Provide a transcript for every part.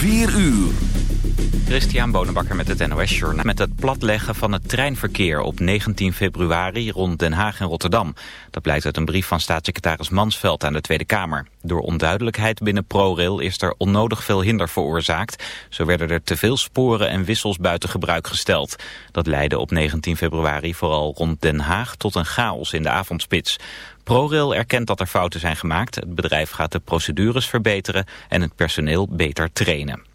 4 uur. Christian Bonenbakker met het NOS Journaal. Met het platleggen van het treinverkeer op 19 februari rond Den Haag en Rotterdam. Dat blijkt uit een brief van staatssecretaris Mansveld aan de Tweede Kamer. Door onduidelijkheid binnen ProRail is er onnodig veel hinder veroorzaakt. Zo werden er te veel sporen en wissels buiten gebruik gesteld. Dat leidde op 19 februari vooral rond Den Haag tot een chaos in de avondspits. ProRail erkent dat er fouten zijn gemaakt. Het bedrijf gaat de procedures verbeteren en het personeel beter trainen.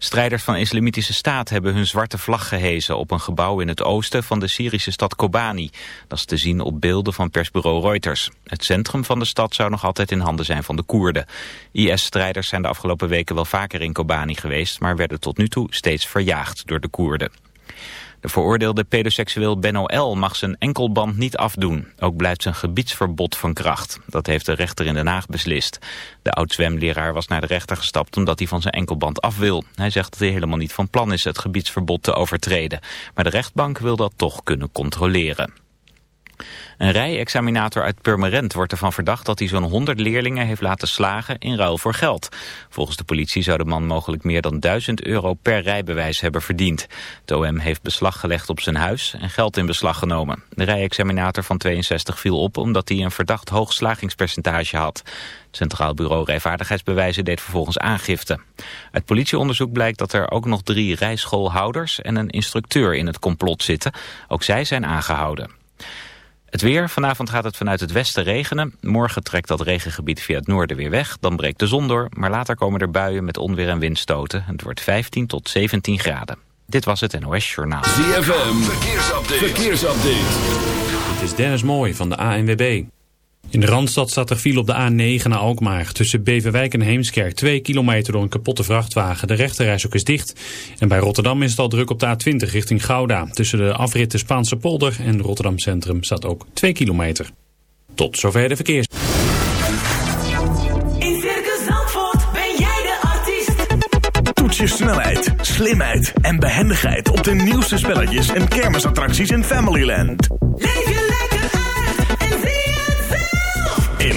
Strijders van Islamitische Staat hebben hun zwarte vlag gehezen op een gebouw in het oosten van de Syrische stad Kobani. Dat is te zien op beelden van persbureau Reuters. Het centrum van de stad zou nog altijd in handen zijn van de Koerden. IS-strijders zijn de afgelopen weken wel vaker in Kobani geweest, maar werden tot nu toe steeds verjaagd door de Koerden. De veroordeelde pedoseksueel Benno L. mag zijn enkelband niet afdoen. Ook blijft zijn gebiedsverbod van kracht. Dat heeft de rechter in Den Haag beslist. De oud-zwemleraar was naar de rechter gestapt omdat hij van zijn enkelband af wil. Hij zegt dat hij helemaal niet van plan is het gebiedsverbod te overtreden. Maar de rechtbank wil dat toch kunnen controleren. Een rijexaminator uit Purmerend wordt ervan verdacht dat hij zo'n 100 leerlingen heeft laten slagen in ruil voor geld. Volgens de politie zou de man mogelijk meer dan 1000 euro per rijbewijs hebben verdiend. De OM heeft beslag gelegd op zijn huis en geld in beslag genomen. De rijexaminator van 62 viel op omdat hij een verdacht hoog slagingspercentage had. Het Centraal Bureau Rijvaardigheidsbewijzen deed vervolgens aangifte. Uit politieonderzoek blijkt dat er ook nog drie rijschoolhouders en een instructeur in het complot zitten. Ook zij zijn aangehouden. Het weer. Vanavond gaat het vanuit het westen regenen. Morgen trekt dat regengebied via het noorden weer weg. Dan breekt de zon door. Maar later komen er buien met onweer en windstoten. Het wordt 15 tot 17 graden. Dit was het NOS Journaal. ZFM. Verkeersupdate. Verkeersupdate. Dit is Dennis Mooij van de ANWB. In de Randstad staat er file op de A9 naar Alkmaar. Tussen Beverwijk en Heemskerk. Twee kilometer door een kapotte vrachtwagen. De rechterreis ook is dicht. En bij Rotterdam is het al druk op de A20 richting Gouda. Tussen de afrit de Spaanse polder en Rotterdam Centrum staat ook 2 kilometer. Tot zover de verkeers. In Circus Zandvoort ben jij de artiest. Toets je snelheid, slimheid en behendigheid op de nieuwste spelletjes en kermisattracties in Familyland. Leef je lekker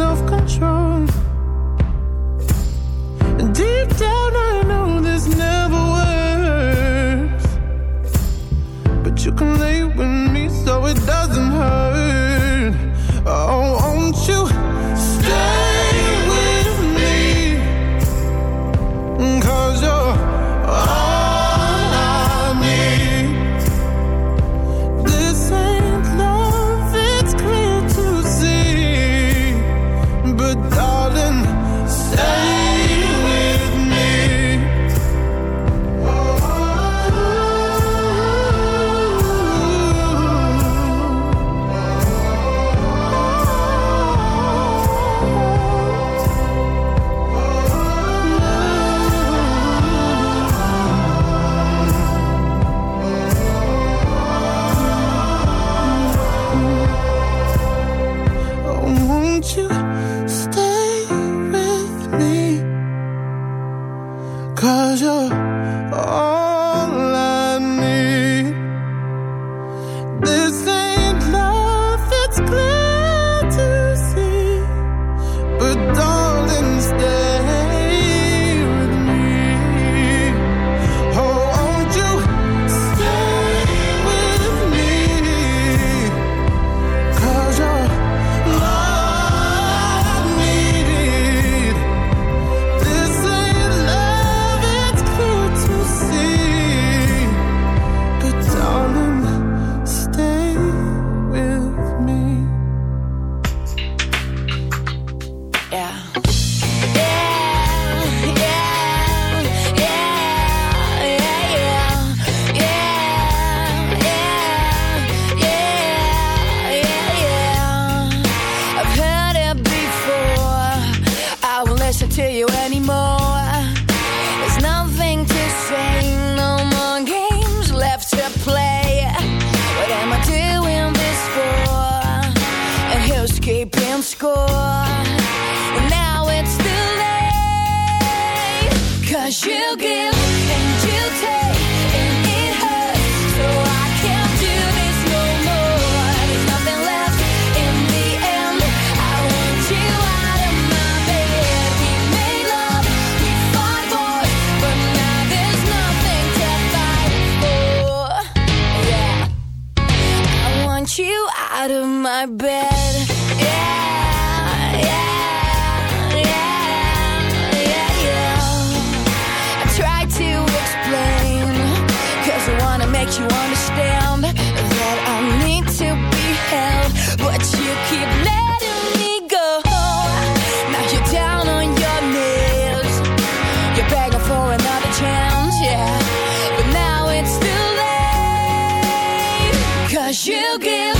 and she'll give.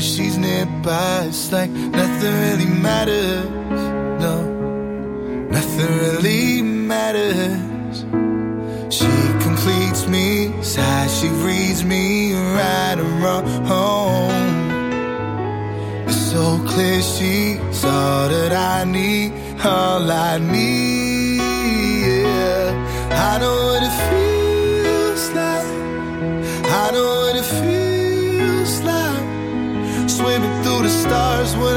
but she's nearby. It's like nothing really matters. No, nothing really matters. She completes me, it's how she reads me, right and wrong. It's so clear she's all that I need, all I need.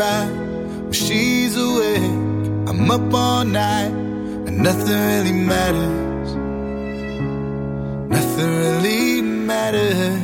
I'm. When she's awake, I'm up all night, and nothing really matters. Nothing really matters.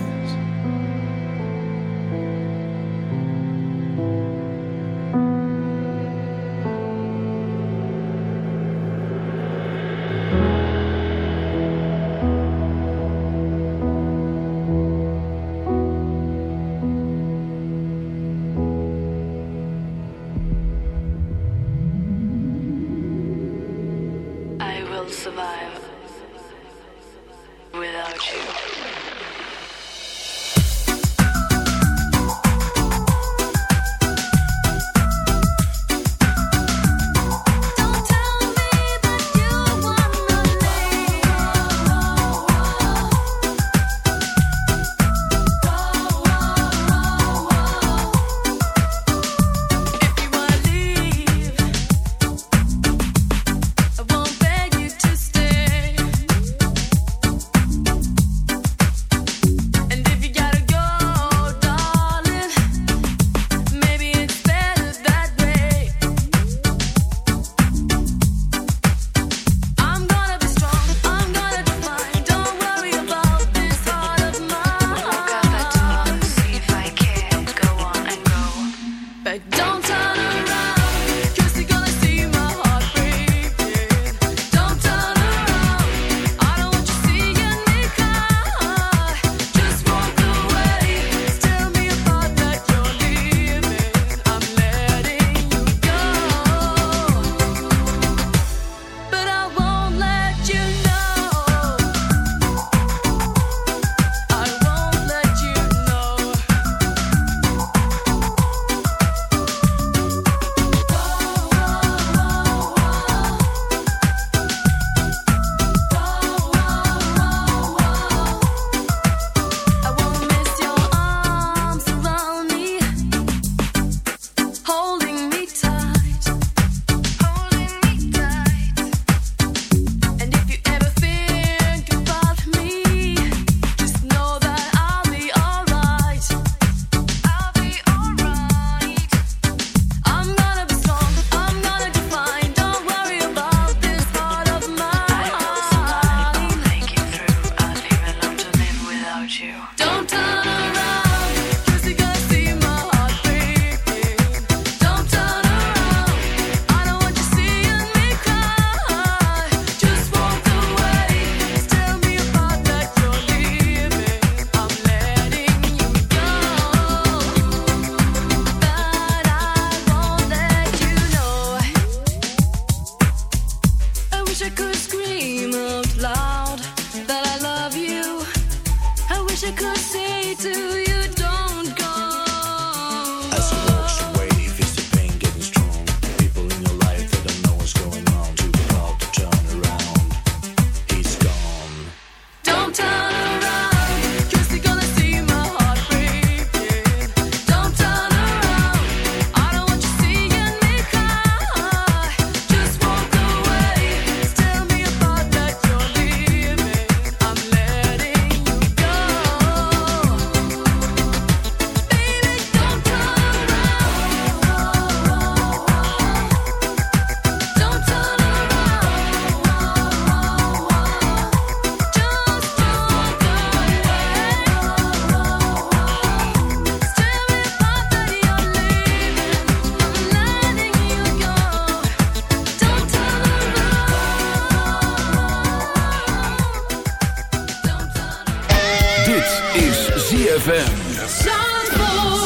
is ZFM. Zandvoort.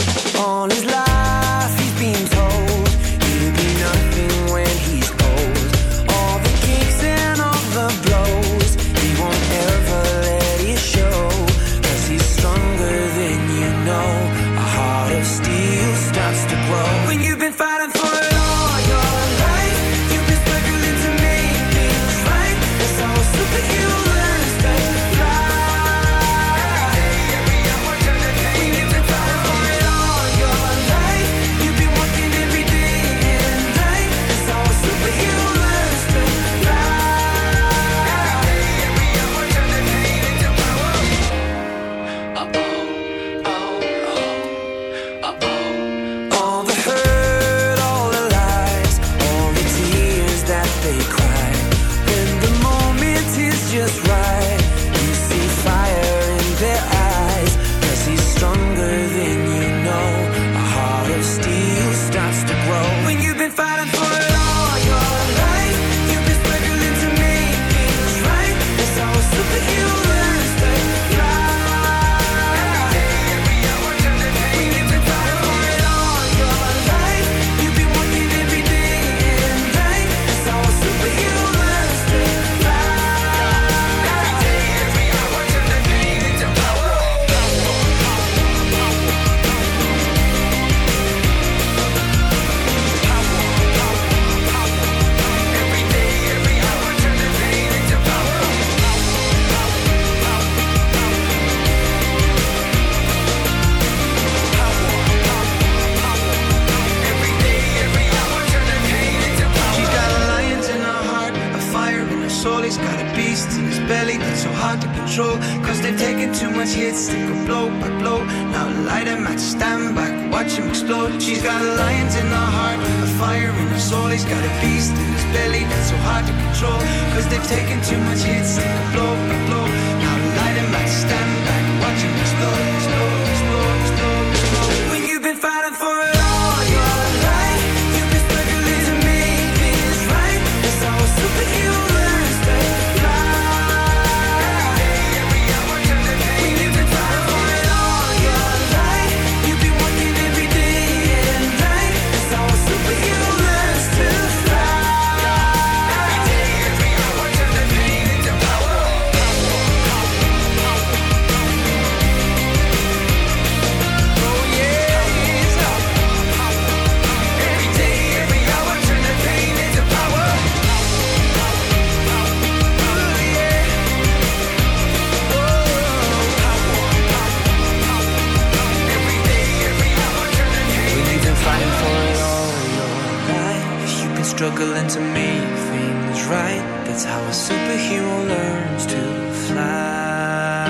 struggling to make things right. That's how a superhero learns to fly.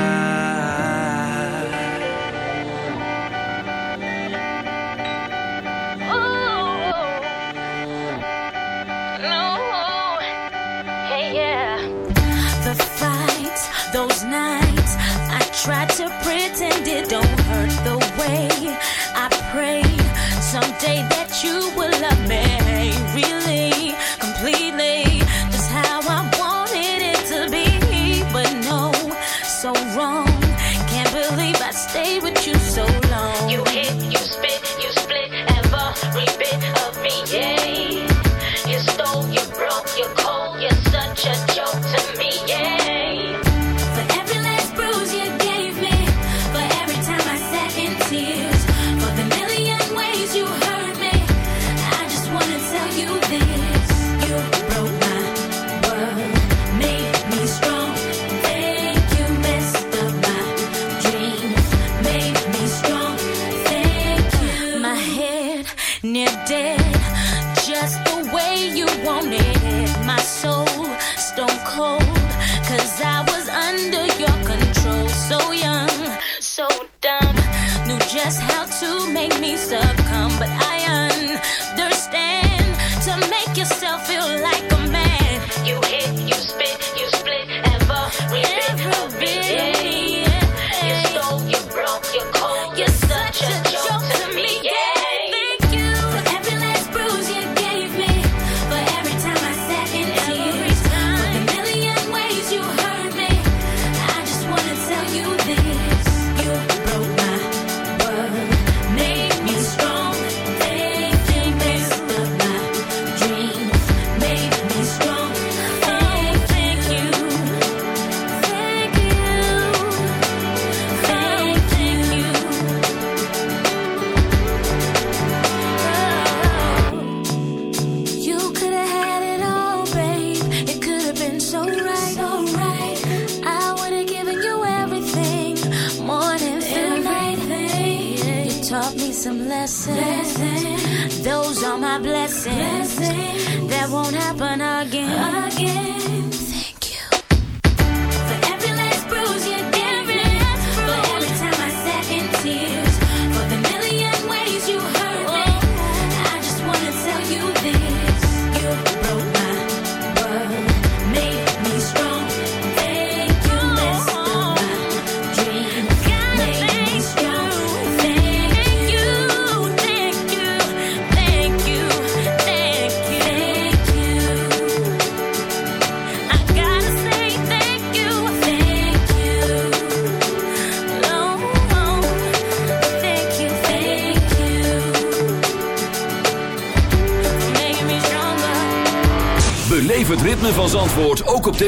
Ooh, no, hey, yeah. The fights, those nights, I tried to pretend it don't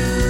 Summer.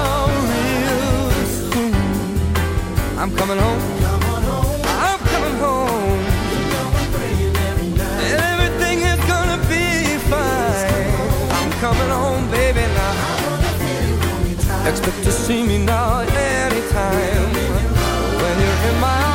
I'm coming home. I'm coming home. And everything is gonna be fine. I'm coming home, baby, now. Expect to see me now anytime. When you're in my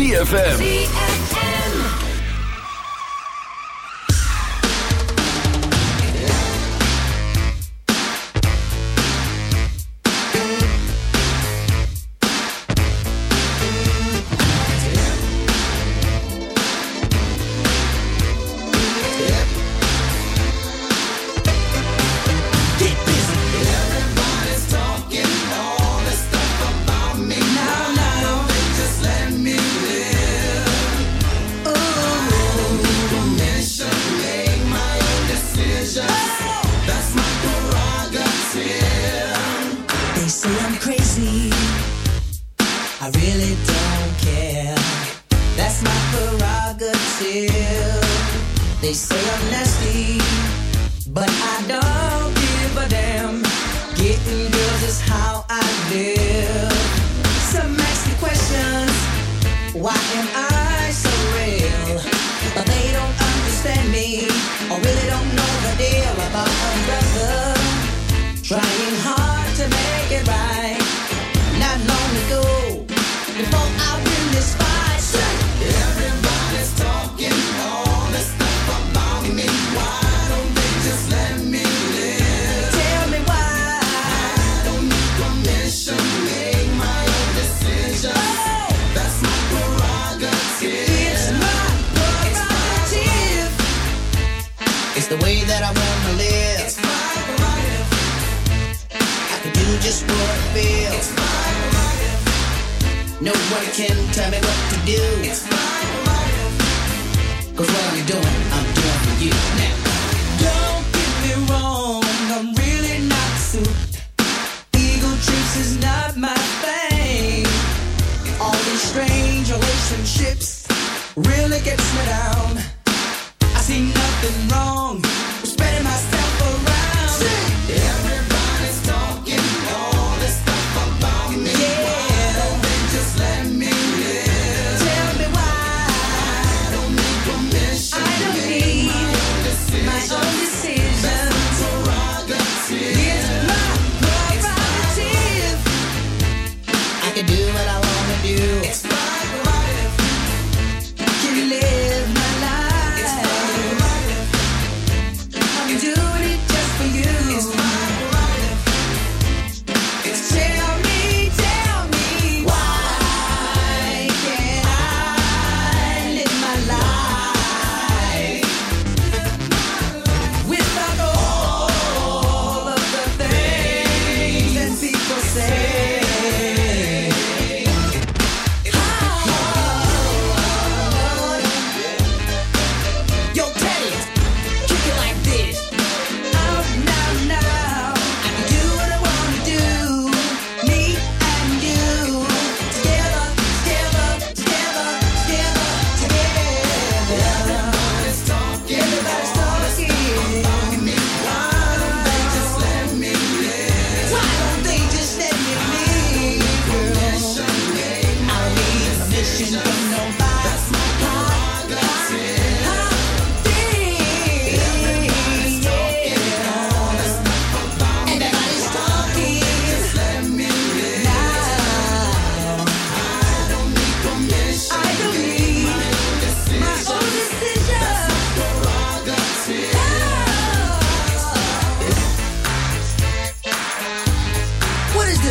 ZFM. really gets me down. I see nothing wrong.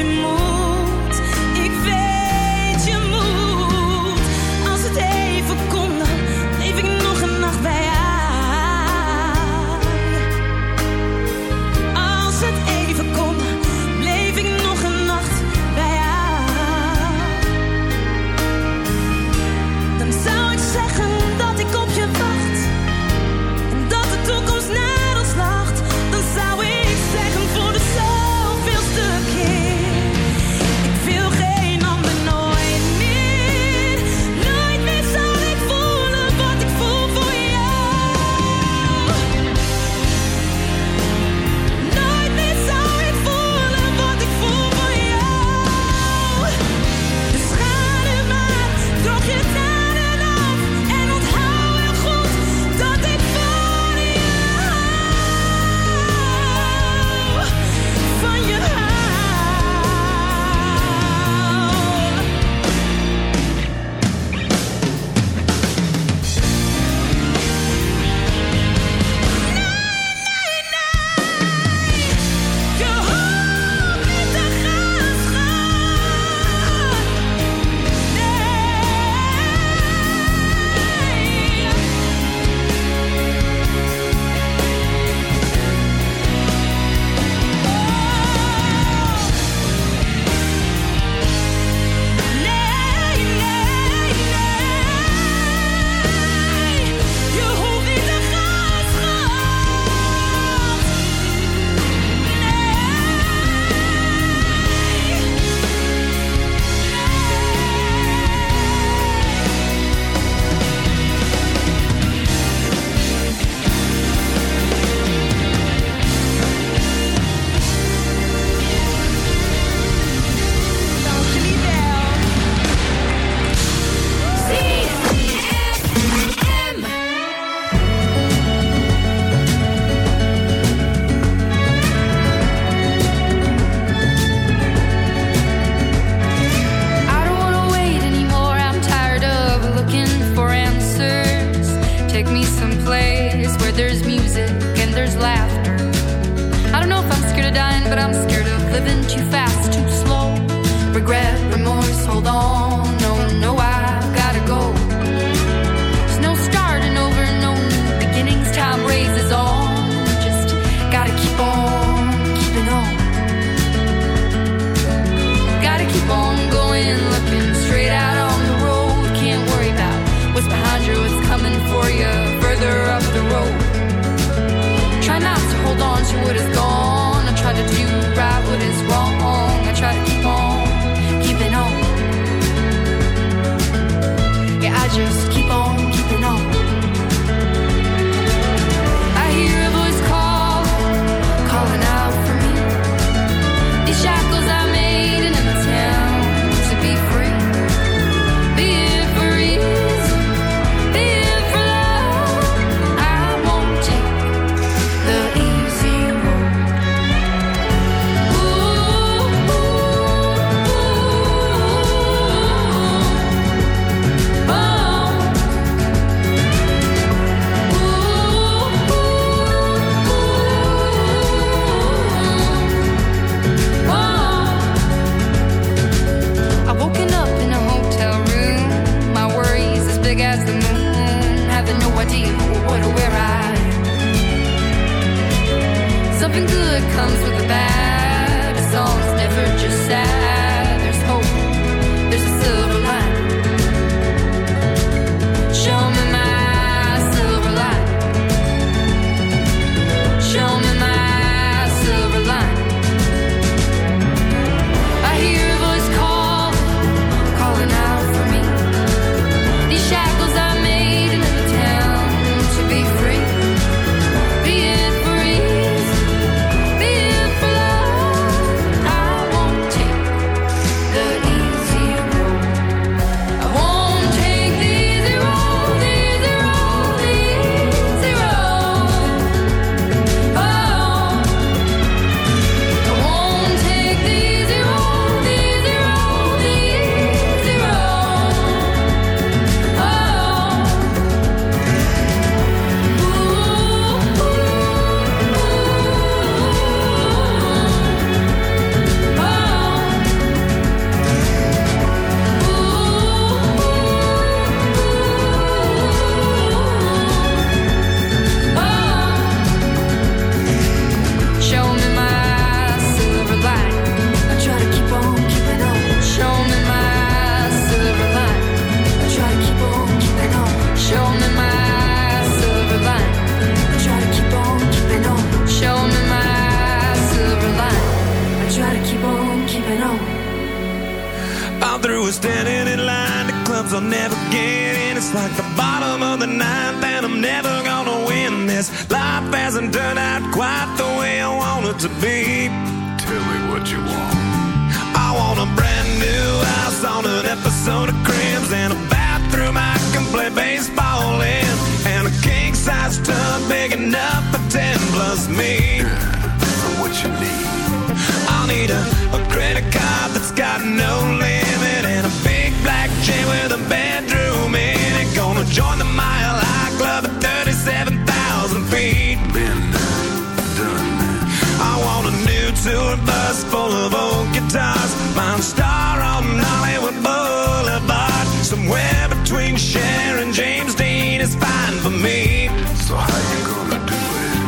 to move. comes with the bad. It's always never just sad. Bedroom in it. Gonna join the Mile High Club at 37,000 feet. Been done. I want a new tour bus full of old guitars. Mine star on Hollywood Boulevard. Somewhere between Cher and James Dean is fine for me. So how you gonna do it?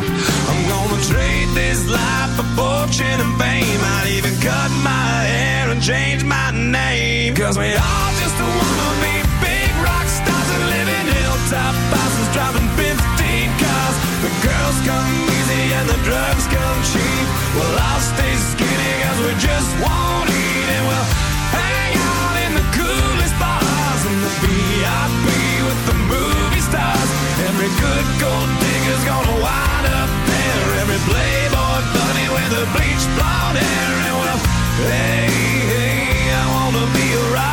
I'm gonna trade this life for fortune and fame. I'd even cut my hair and change my name. Cause we all just wanna be big rock stars and live in hilltop houses driving 15 cars. The girls come easy and the drugs come cheap. Well, I'll stay skinny cause we just won't eat and we'll hang out in the coolest bars in the VIP with the movie stars. Every good gold digger's gonna wind up there. Every playboy bunny with the bleached blonde hair. And well, hey, hey, I wanna be a rock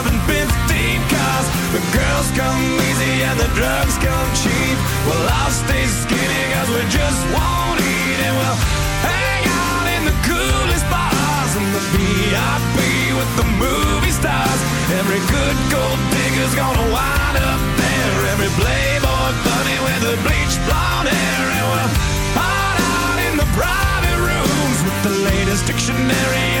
15 cars. The girls come easy and the drugs come cheap. Well, I'll stay skinny cause we just won't eat and we'll hang out in the coolest bars in the VIP with the movie stars. Every good gold digger's gonna wind up there. Every playboy bunny with the bleached blonde hair and we'll hide out in the private rooms with the latest dictionary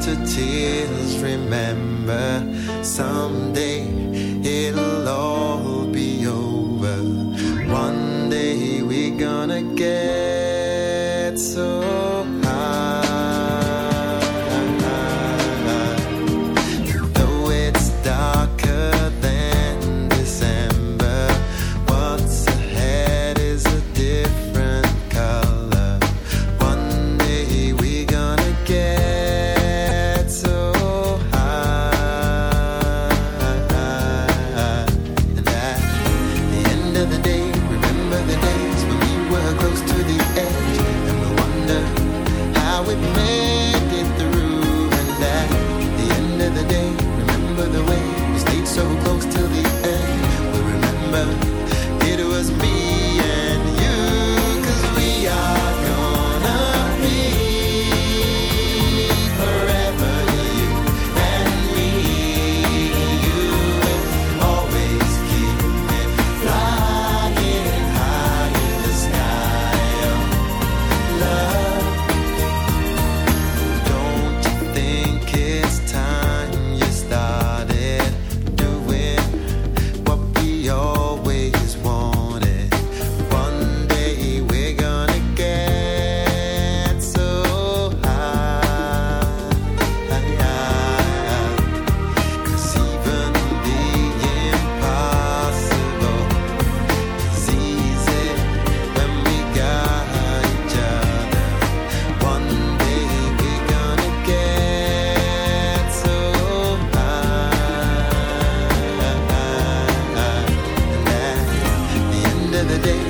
to tears, remember someday the day.